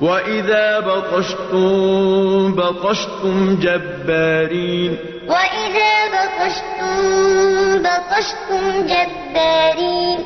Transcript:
وَإِذَا بَطَشْتُم بَطَشْتُمْ جَبَّارِينَ وَإِذَا بَطَشْتُم بَطَشْتُمْ جَبَّارِينَ